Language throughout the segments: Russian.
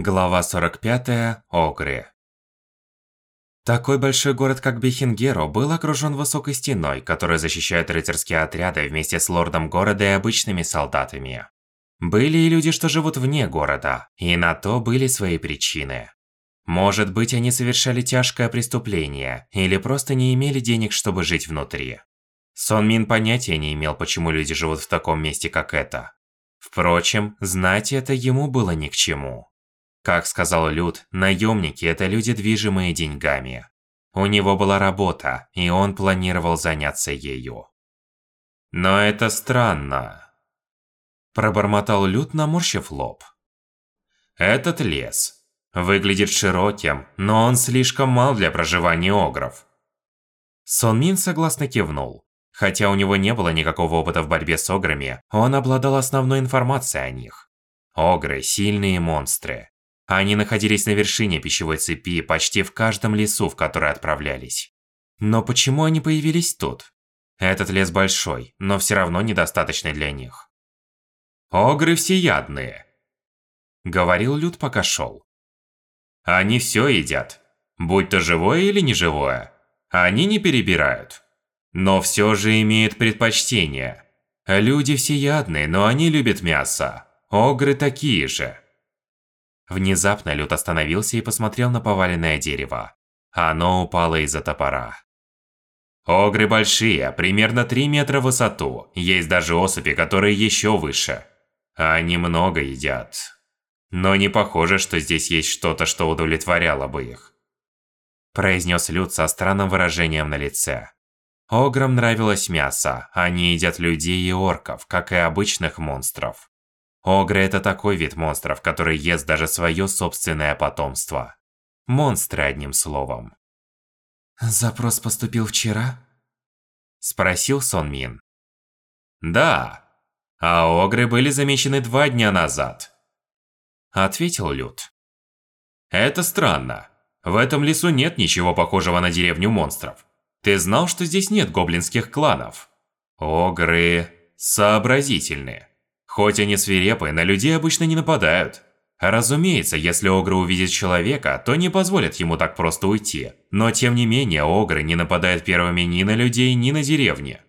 Глава 45. Огры. Такой большой город, как Бихингеро, был окружен высокой стеной, которая защищает рыцарские отряды вместе с лордом города и обычными солдатами. Были и люди, что живут вне города, и на то были свои причины. Может быть, они совершали тяжкое преступление, или просто не имели денег, чтобы жить внутри. Сон Мин понятия не имел, почему люди живут в таком месте, как это. Впрочем, знать это ему было ни к чему. Как сказал Люд, наемники – это люди, движимые деньгами. У него была работа, и он планировал заняться ею. Но это странно. Пробормотал Люд, наморщив лоб. Этот лес выглядит широким, но он слишком мал для проживания огров. Сон Мин согласно кивнул. Хотя у него не было никакого опыта в борьбе с ограми, он обладал основной информацией о них. Огры – сильные монстры. Они находились на вершине пищевой цепи почти в каждом лесу, в который отправлялись. Но почему они появились тут? Этот лес большой, но все равно недостаточный для них. «Огры всеядные», — говорил Люд, пока шел. «Они все едят, будь то живое или неживое. Они не перебирают, но все же имеют предпочтение. Люди всеядные, но они любят мясо. Огры такие же». Внезапно Люд остановился и посмотрел на поваленное дерево. Оно упало из-за топора. Огры большие, примерно 3 метра в высоту. Есть даже особи, которые еще выше. Они много едят. Но не похоже, что здесь есть что-то, что удовлетворяло бы их. Произнес Люд со странным выражением на лице. Ограм нравилось мясо, они едят людей и орков, как и обычных монстров. Огры – это такой вид монстров, который ест даже свое собственное потомство. Монстры, одним словом. «Запрос поступил вчера?» Спросил Сон Мин. «Да, а огры были замечены два дня назад», ответил Люд. «Это странно. В этом лесу нет ничего похожего на деревню монстров. Ты знал, что здесь нет гоблинских кланов? Огры сообразительные. Хоть они свирепые, на людей обычно не нападают. Разумеется, если Огры увидит человека, то не позволят ему так просто уйти. Но тем не менее, Огры не нападают первыми ни на людей, ни на деревни.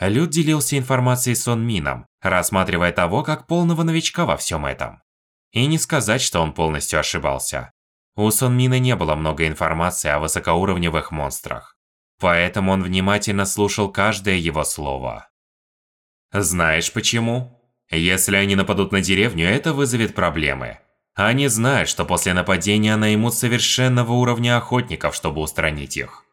Люд делился информацией с Сон Мином, рассматривая того как полного новичка во всем этом. И не сказать, что он полностью ошибался. У Сон Мина не было много информации о высокоуровневых монстрах. Поэтому он внимательно слушал каждое его слово. Знаешь почему? Если они нападут на деревню, это вызовет проблемы. Они знают, что после нападения наймут совершенного уровня охотников, чтобы устранить их.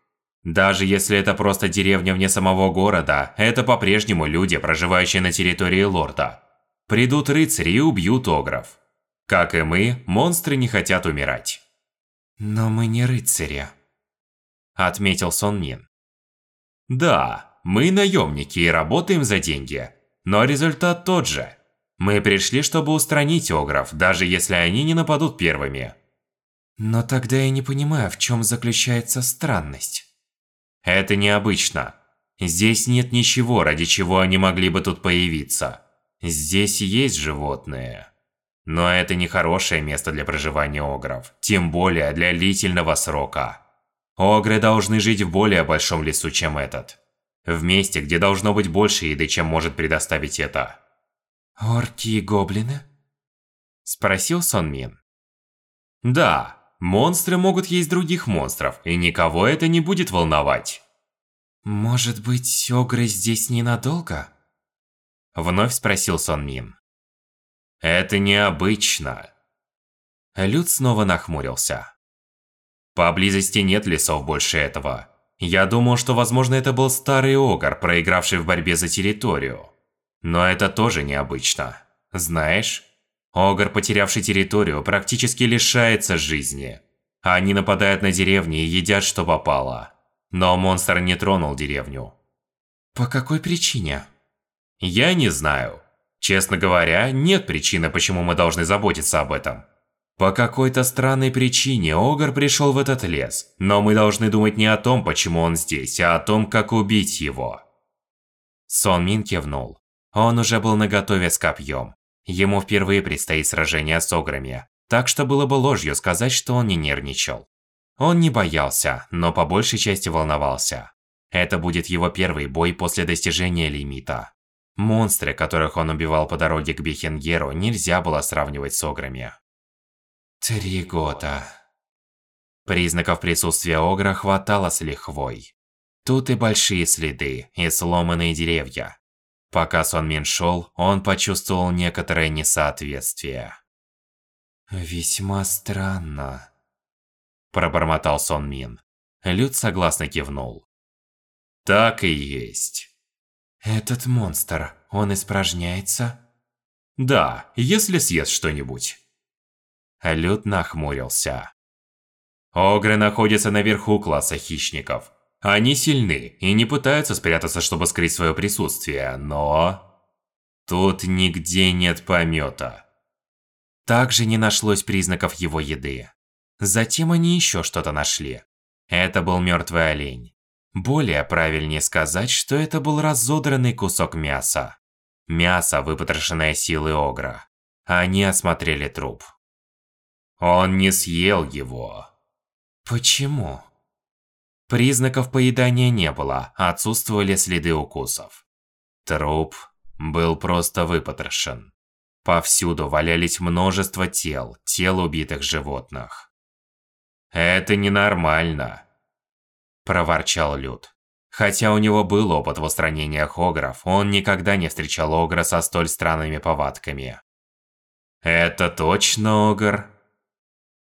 Даже если это просто деревня вне самого города, это по-прежнему люди, проживающие на территории лорда. Придут рыцари и убьют огров. Как и мы, монстры не хотят умирать. «Но мы не рыцари», – отметил Сон Мин. «Да, мы наемники и работаем за деньги, но результат тот же. Мы пришли, чтобы устранить огров, даже если они не нападут первыми. Но тогда я не понимаю, в чем заключается странность. Это необычно. Здесь нет ничего, ради чего они могли бы тут появиться. Здесь есть животные. Но это не хорошее место для проживания огров, тем более для длительного срока. Огры должны жить в более большом лесу, чем этот. В месте, где должно быть больше еды, чем может предоставить это. «Орки и гоблины?» Спросил Сон Мин. Да, монстры могут есть других монстров, и никого это не будет волновать. «Может быть, огры здесь ненадолго?» Вновь спросил Сон Мин. «Это необычно». Люд снова нахмурился. Поблизости нет лесов больше этого. Я думал, что возможно это был старый Огар, проигравший в борьбе за территорию. Но это тоже необычно. Знаешь, Огар, потерявший территорию, практически лишается жизни. Они нападают на деревни и едят, что попало. Но монстр не тронул деревню. По какой причине? Я не знаю. Честно говоря, нет причины, почему мы должны заботиться об этом. По какой-то странной причине Огар пришел в этот лес, но мы должны думать не о том, почему он здесь, а о том, как убить его. Сон Мин кивнул. Он уже был наготове с копьем. Ему впервые предстоит сражение с Ограми, Так что было бы ложью сказать, что он не нервничал. Он не боялся, но по большей части волновался. Это будет его первый бой после достижения лимита. Монстры, которых он убивал по дороге к Бихенгеру, нельзя было сравнивать с ограми. Три года. Признаков присутствия огра хватало с лихвой. Тут и большие следы, и сломанные деревья. Пока Сон Мин шел, он почувствовал некоторое несоответствие. «Весьма странно», – пробормотал Сон Мин. Люд согласно кивнул. «Так и есть». «Этот монстр, он испражняется?» «Да, если съест что-нибудь». Люд нахмурился. Огры находятся наверху класса хищников. Они сильны и не пытаются спрятаться, чтобы скрыть свое присутствие, но... Тут нигде нет помета. Также не нашлось признаков его еды. Затем они еще что-то нашли. Это был мертвый олень. Более правильнее сказать, что это был разодранный кусок мяса. Мясо, выпотрошенное силой Огра. Они осмотрели труп. Он не съел его. Почему? Признаков поедания не было, отсутствовали следы укусов. Труп был просто выпотрошен. Повсюду валялись множество тел, тел убитых животных. «Это ненормально», – проворчал Люд. Хотя у него был опыт в устранениях огров, он никогда не встречал огра со столь странными повадками. «Это точно огр?»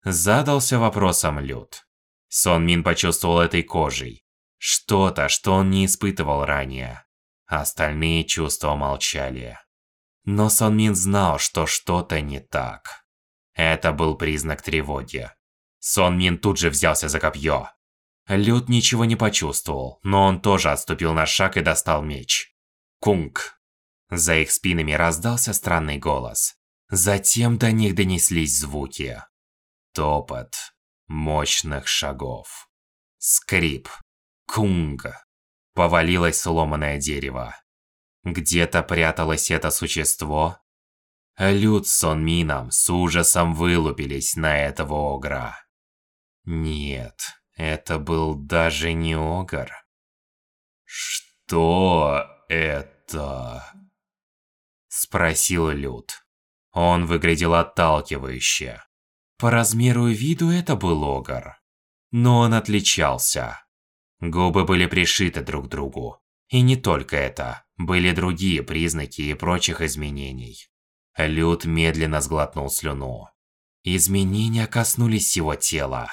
Задался вопросом Люд. Сон Мин почувствовал этой кожей. Что-то, что он не испытывал ранее. Остальные чувства молчали. Но Сон Мин знал, что что-то не так. Это был признак тревоги. Сон Мин тут же взялся за копье. Люд ничего не почувствовал, но он тоже отступил на шаг и достал меч. Кунг. За их спинами раздался странный голос. Затем до них донеслись звуки. Топот мощных шагов. Скрип. Кунга. Повалилось сломанное дерево. Где-то пряталось это существо. Люд с Сонмином с ужасом вылупились на этого огра. Нет, это был даже не огр. «Что это?» Спросил Люд. Он выглядел отталкивающе. По размеру и виду это был огр. Но он отличался. Губы были пришиты друг к другу. И не только это, были другие признаки и прочих изменений. Люд медленно сглотнул слюну. Изменения коснулись его тела.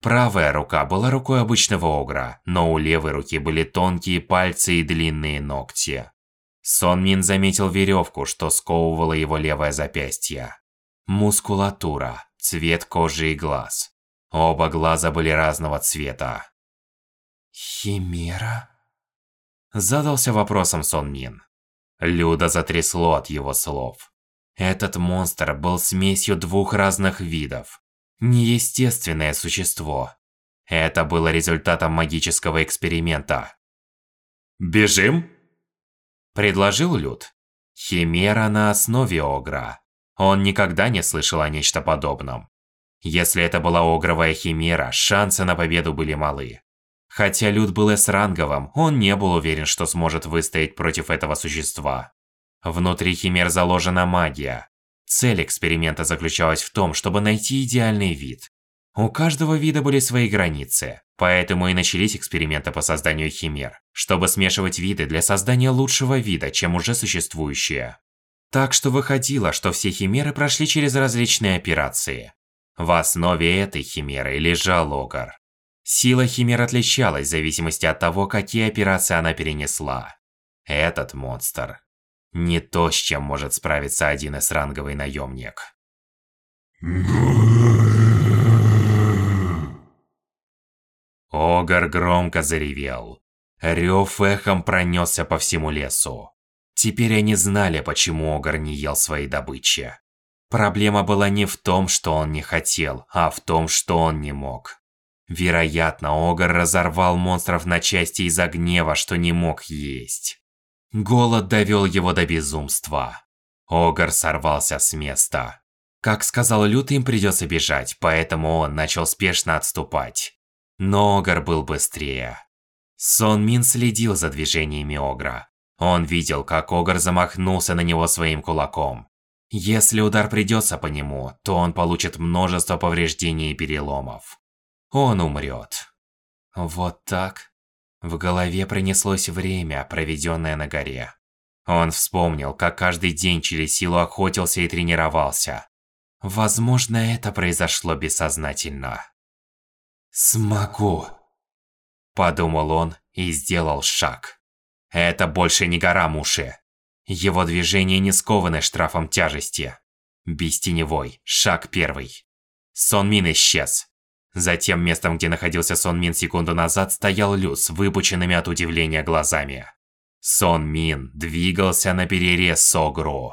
Правая рука была рукой обычного огра, но у левой руки были тонкие пальцы и длинные ногти. Сон Мин заметил веревку, что сковывала его левое запястье. Мускулатура, цвет кожи и глаз. Оба глаза были разного цвета. Химера? Задался вопросом Сон Мин. Люда затрясло от его слов. Этот монстр был смесью двух разных видов. Неестественное существо. Это было результатом магического эксперимента. «Бежим?» Предложил Люд. Химера на основе Огра. Он никогда не слышал о нечто подобном. Если это была огровая химера, шансы на победу были малы. Хотя Люд был С-ранговым, он не был уверен, что сможет выстоять против этого существа. Внутри химер заложена магия. Цель эксперимента заключалась в том, чтобы найти идеальный вид. У каждого вида были свои границы, поэтому и начались эксперименты по созданию химер, чтобы смешивать виды для создания лучшего вида, чем уже существующие. Так что выходило, что все химеры прошли через различные операции. В основе этой химеры лежал Огар. Сила химер отличалась в зависимости от того, какие операции она перенесла. Этот монстр не то, с чем может справиться один из ранговый наемник. Огар громко заревел. Рев эхом пронесся по всему лесу. Теперь они знали, почему Огар не ел своей добычи. Проблема была не в том, что он не хотел, а в том, что он не мог. Вероятно, Огар разорвал монстров на части из-за гнева, что не мог есть. Голод довел его до безумства. Огар сорвался с места. Как сказал Лют, им придется бежать, поэтому он начал спешно отступать. Но Огр был быстрее. Сон Мин следил за движениями Огра. Он видел, как Огр замахнулся на него своим кулаком. Если удар придется по нему, то он получит множество повреждений и переломов. Он умрет. Вот так. В голове пронеслось время, проведенное на горе. Он вспомнил, как каждый день через силу охотился и тренировался. Возможно, это произошло бессознательно. «Смогу», – подумал он и сделал шаг. Это больше не гора Муши. Его движения не скованы штрафом тяжести. Бестеневой, шаг первый. Сон Мин исчез. Затем местом, где находился Сон Мин секунду назад, стоял Лю с выпученными от удивления глазами. Сон Мин двигался на перерез Согру.